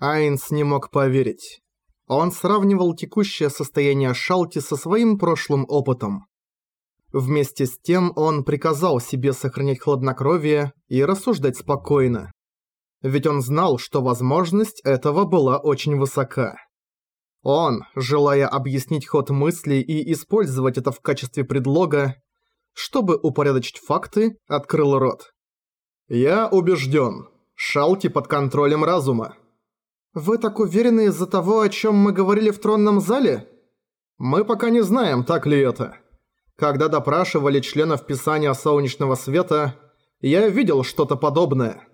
Айнс не мог поверить. Он сравнивал текущее состояние Шалти со своим прошлым опытом. Вместе с тем он приказал себе сохранять хладнокровие и рассуждать спокойно. Ведь он знал, что возможность этого была очень высока. Он, желая объяснить ход мыслей и использовать это в качестве предлога, чтобы упорядочить факты, открыл рот. «Я убежден. Шалти под контролем разума». «Вы так уверены из-за того, о чем мы говорили в тронном зале?» «Мы пока не знаем, так ли это. Когда допрашивали членов Писания Солнечного Света, я видел что-то подобное.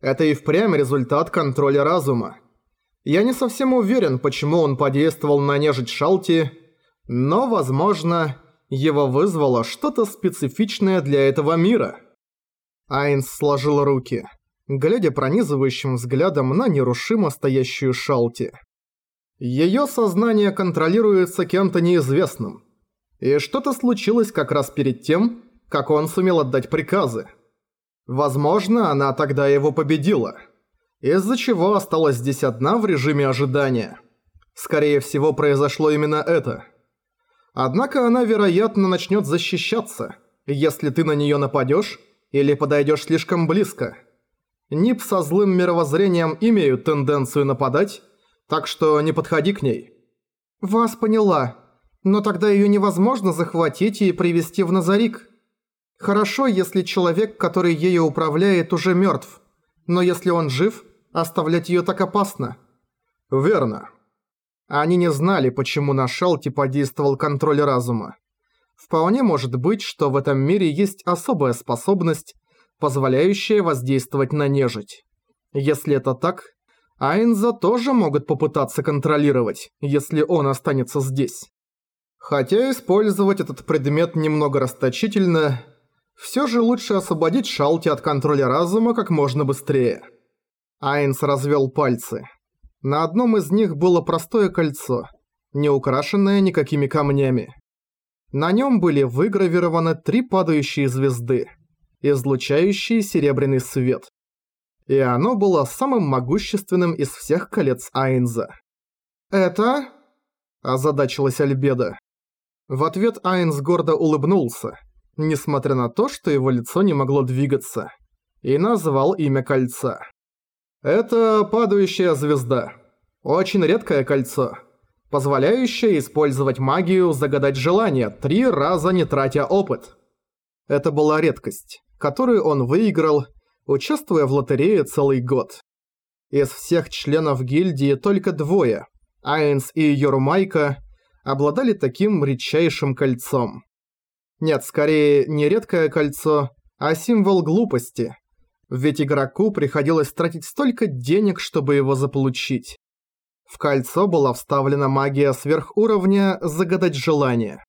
Это и впрямь результат контроля разума. Я не совсем уверен, почему он подействовал на нежить Шалти, но, возможно, его вызвало что-то специфичное для этого мира. Айнс сложил руки, глядя пронизывающим взглядом на нерушимо стоящую Шалти. Её сознание контролируется кем-то неизвестным. И что-то случилось как раз перед тем, как он сумел отдать приказы. Возможно, она тогда его победила из-за чего осталась здесь одна в режиме ожидания. Скорее всего, произошло именно это. Однако она, вероятно, начнет защищаться, если ты на нее нападешь или подойдешь слишком близко. Нип со злым мировоззрением имеют тенденцию нападать, так что не подходи к ней. Вас поняла, но тогда ее невозможно захватить и привести в Назарик. Хорошо, если человек, который ею управляет, уже мертв. Но если он жив, оставлять её так опасно. Верно. Они не знали, почему на Шалте подействовал контроль разума. Вполне может быть, что в этом мире есть особая способность, позволяющая воздействовать на нежить. Если это так, Айнза тоже могут попытаться контролировать, если он останется здесь. Хотя использовать этот предмет немного расточительно, все же лучше освободить Шалти от контроля разума как можно быстрее. Айнс развел пальцы. На одном из них было простое кольцо, не украшенное никакими камнями. На нем были выгравированы три падающие звезды, излучающие серебряный свет. И оно было самым могущественным из всех колец Айнза. «Это?» – озадачилась Альбеда. В ответ Айнс гордо улыбнулся, несмотря на то, что его лицо не могло двигаться, и назвал имя кольца. Это падающая звезда. Очень редкое кольцо, позволяющее использовать магию загадать желание, три раза не тратя опыт. Это была редкость, которую он выиграл, участвуя в лотерее целый год. Из всех членов гильдии только двое, Айнс и Йорумайка, обладали таким редчайшим кольцом. Нет, скорее не редкое кольцо, а символ глупости – ведь игроку приходилось тратить столько денег, чтобы его заполучить. В кольцо была вставлена магия сверхуровня «Загадать желание».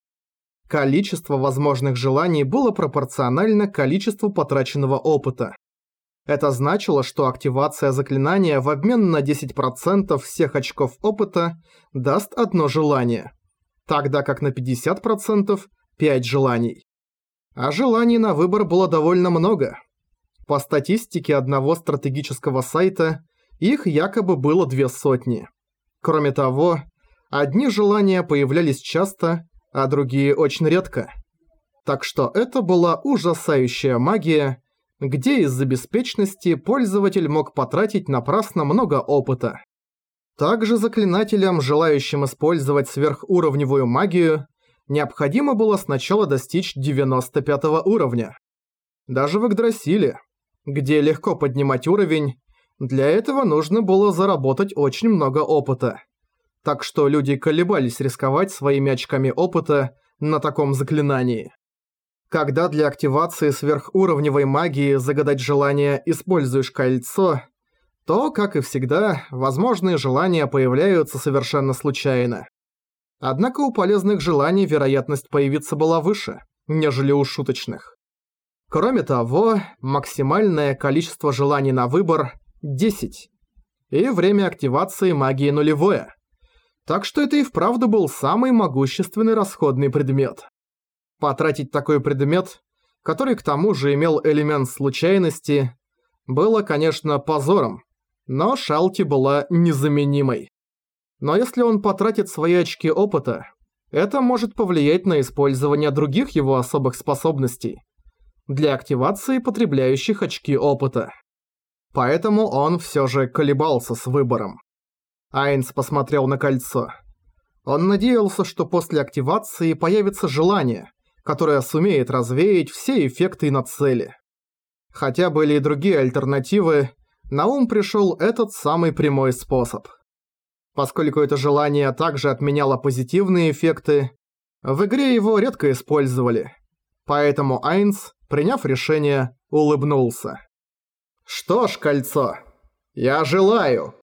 Количество возможных желаний было пропорционально количеству потраченного опыта. Это значило, что активация заклинания в обмен на 10% всех очков опыта даст одно желание, тогда как на 50% – 5 желаний. А желаний на выбор было довольно много – по статистике одного стратегического сайта, их якобы было две сотни. Кроме того, одни желания появлялись часто, а другие очень редко. Так что это была ужасающая магия, где из-за беспечности пользователь мог потратить напрасно много опыта. Также заклинателям, желающим использовать сверхуровневую магию, необходимо было сначала достичь 95 уровня. Даже в Игдрасиле, где легко поднимать уровень, для этого нужно было заработать очень много опыта. Так что люди колебались рисковать своими очками опыта на таком заклинании. Когда для активации сверхуровневой магии загадать желание используешь кольцо, то, как и всегда, возможные желания появляются совершенно случайно. Однако у полезных желаний вероятность появиться была выше, нежели у шуточных. Кроме того, максимальное количество желаний на выбор – 10. И время активации магии нулевое. Так что это и вправду был самый могущественный расходный предмет. Потратить такой предмет, который к тому же имел элемент случайности, было, конечно, позором. Но Шалти была незаменимой. Но если он потратит свои очки опыта, это может повлиять на использование других его особых способностей для активации потребляющих очки опыта. Поэтому он все же колебался с выбором. Айнс посмотрел на кольцо. Он надеялся, что после активации появится желание, которое сумеет развеять все эффекты на цели. Хотя были и другие альтернативы, на ум пришел этот самый прямой способ. Поскольку это желание также отменяло позитивные эффекты, в игре его редко использовали. Поэтому Айнс, приняв решение, улыбнулся. «Что ж, кольцо, я желаю!»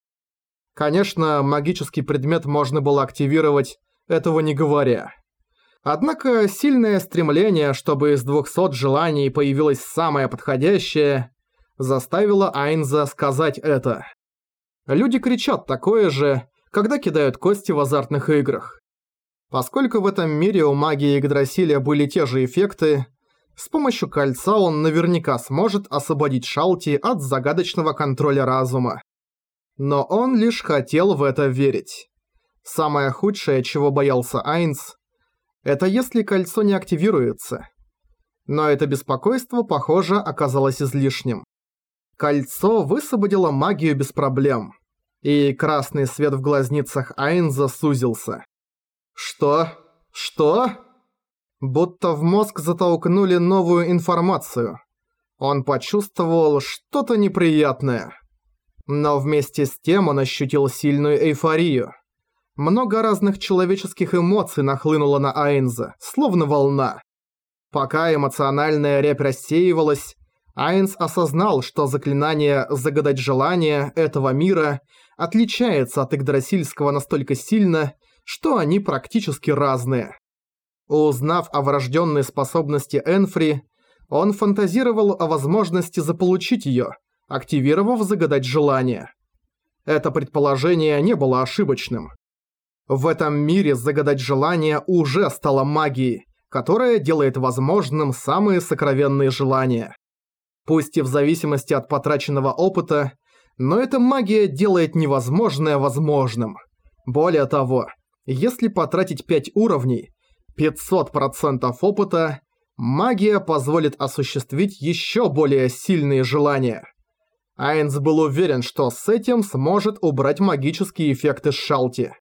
Конечно, магический предмет можно было активировать, этого не говоря. Однако сильное стремление, чтобы из 200 желаний появилось самое подходящее, заставило Айнза сказать это. Люди кричат такое же, когда кидают кости в азартных играх. Поскольку в этом мире у магии Игдрасиля были те же эффекты, с помощью кольца он наверняка сможет освободить Шалти от загадочного контроля разума. Но он лишь хотел в это верить. Самое худшее, чего боялся Айнс, это если кольцо не активируется. Но это беспокойство, похоже, оказалось излишним. Кольцо высвободило магию без проблем, и красный свет в глазницах Айнза сузился. «Что? Что?» Будто в мозг затолкнули новую информацию. Он почувствовал что-то неприятное. Но вместе с тем он ощутил сильную эйфорию. Много разных человеческих эмоций нахлынуло на Айнза, словно волна. Пока эмоциональная рябь рассеивалась, Айнс осознал, что заклинание «загадать желание» этого мира отличается от Игдрасильского настолько сильно, что они практически разные. Узнав о врожденной способности Энфри, он фантазировал о возможности заполучить ее, активировав «загадать желание». Это предположение не было ошибочным. В этом мире загадать желание уже стало магией, которая делает возможным самые сокровенные желания. Пусть и в зависимости от потраченного опыта, но эта магия делает невозможное возможным. Более того, если потратить 5 уровней, 500% опыта, магия позволит осуществить еще более сильные желания. Айнс был уверен, что с этим сможет убрать магические эффекты Шалти.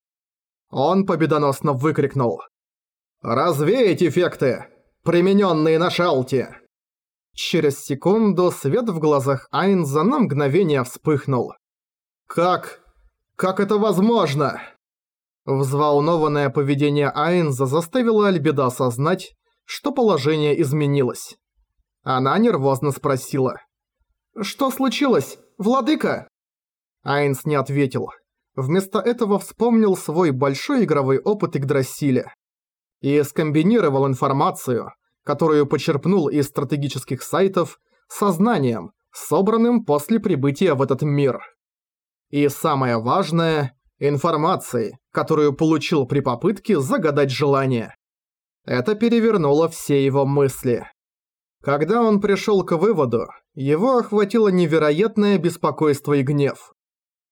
Он победоносно выкрикнул. «Развеять эффекты, примененные на шалте!» Через секунду свет в глазах Айнза на мгновение вспыхнул. «Как? Как это возможно?» Взволнованное поведение Айнза заставило Альбеда осознать, что положение изменилось. Она нервозно спросила. «Что случилось, владыка?» Айнс не ответил. Вместо этого вспомнил свой большой игровой опыт Игдрасиля и скомбинировал информацию, которую почерпнул из стратегических сайтов, со знанием, собранным после прибытия в этот мир. И самое важное – информацией, которую получил при попытке загадать желание. Это перевернуло все его мысли. Когда он пришел к выводу, его охватило невероятное беспокойство и гнев.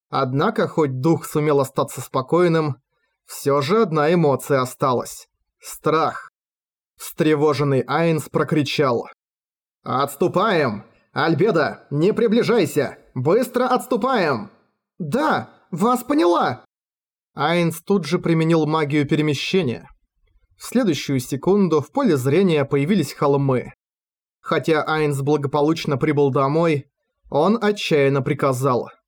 Однако, хоть дух сумел остаться спокойным, все же одна эмоция осталась. Страх. Встревоженный Айнс прокричал. «Отступаем! Альбеда, не приближайся! Быстро отступаем!» «Да, вас поняла!» Айнс тут же применил магию перемещения. В следующую секунду в поле зрения появились холмы. Хотя Айнс благополучно прибыл домой, он отчаянно приказал –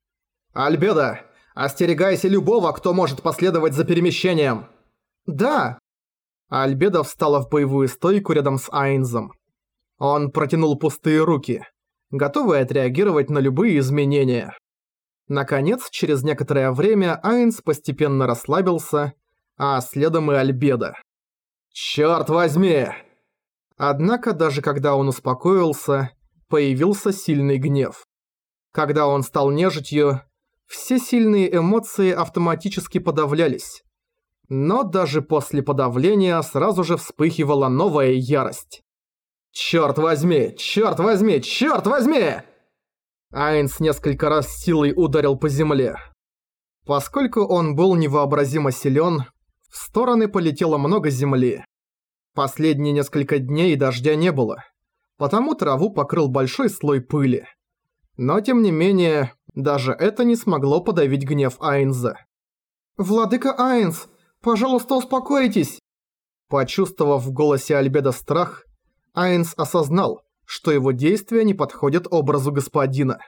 «Альбеда, остерегайся любого, кто может последовать за перемещением!» «Да!» Альбеда встала в боевую стойку рядом с Айнзом. Он протянул пустые руки, готовый отреагировать на любые изменения. Наконец, через некоторое время Айнс постепенно расслабился, а следом и Альбеда. «Чёрт возьми!» Однако даже когда он успокоился, появился сильный гнев. Когда он стал нежитью, все сильные эмоции автоматически подавлялись. Но даже после подавления сразу же вспыхивала новая ярость. «Чёрт возьми! Чёрт возьми! Чёрт возьми!» Айнс несколько раз силой ударил по земле. Поскольку он был невообразимо силен, в стороны полетело много земли. Последние несколько дней дождя не было, потому траву покрыл большой слой пыли. Но тем не менее, даже это не смогло подавить гнев Айнза. «Владыка Айнс, пожалуйста, успокойтесь!» Почувствовав в голосе Альбеда страх, Айнс осознал, что его действия не подходят образу господина.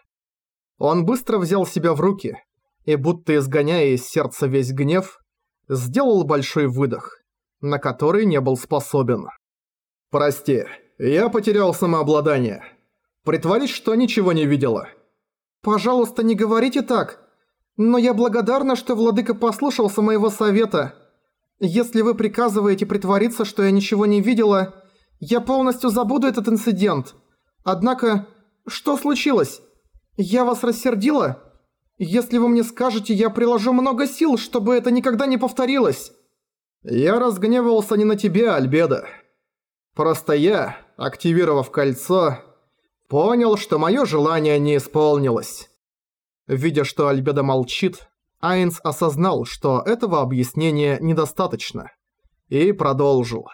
Он быстро взял себя в руки и, будто изгоняя из сердца весь гнев, сделал большой выдох, на который не был способен. «Прости, я потерял самообладание. Притворись, что ничего не видела». «Пожалуйста, не говорите так. Но я благодарна, что владыка послушался моего совета. Если вы приказываете притвориться, что я ничего не видела, я полностью забуду этот инцидент. Однако, что случилось? Я вас рассердила? Если вы мне скажете, я приложу много сил, чтобы это никогда не повторилось. Я разгневался не на тебя, Альбеда. Просто я, активировав кольцо, понял, что мое желание не исполнилось. Видя, что Альбеда молчит, Айнс осознал, что этого объяснения недостаточно, и продолжил.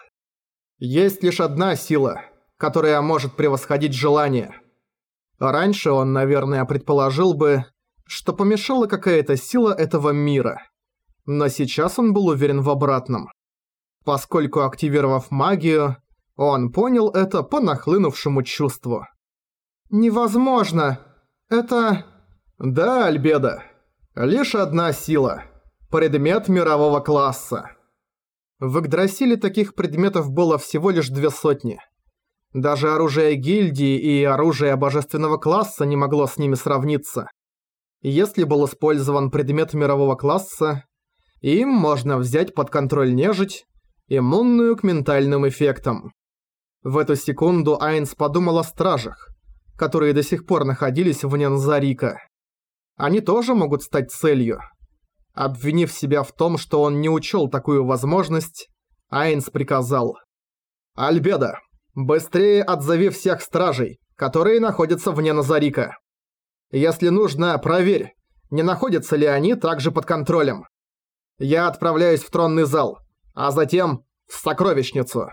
Есть лишь одна сила, которая может превосходить желание. Раньше он, наверное, предположил бы, что помешала какая-то сила этого мира. Но сейчас он был уверен в обратном. Поскольку активировав магию, он понял это по нахлынувшему чувству. «Невозможно! Это...» «Да, Альбеда. Лишь одна сила. Предмет мирового класса». В Игдрасиле таких предметов было всего лишь две сотни. Даже оружие гильдии и оружие божественного класса не могло с ними сравниться. Если был использован предмет мирового класса, им можно взять под контроль нежить, иммунную к ментальным эффектам. В эту секунду Айнс подумал о стражах, которые до сих пор находились вне Назарика. Они тоже могут стать целью. Обвинив себя в том, что он не учел такую возможность, Айнс приказал. «Альбеда, быстрее отзови всех стражей, которые находятся вне Назарика. Если нужно, проверь, не находятся ли они также под контролем. Я отправляюсь в тронный зал, а затем в сокровищницу».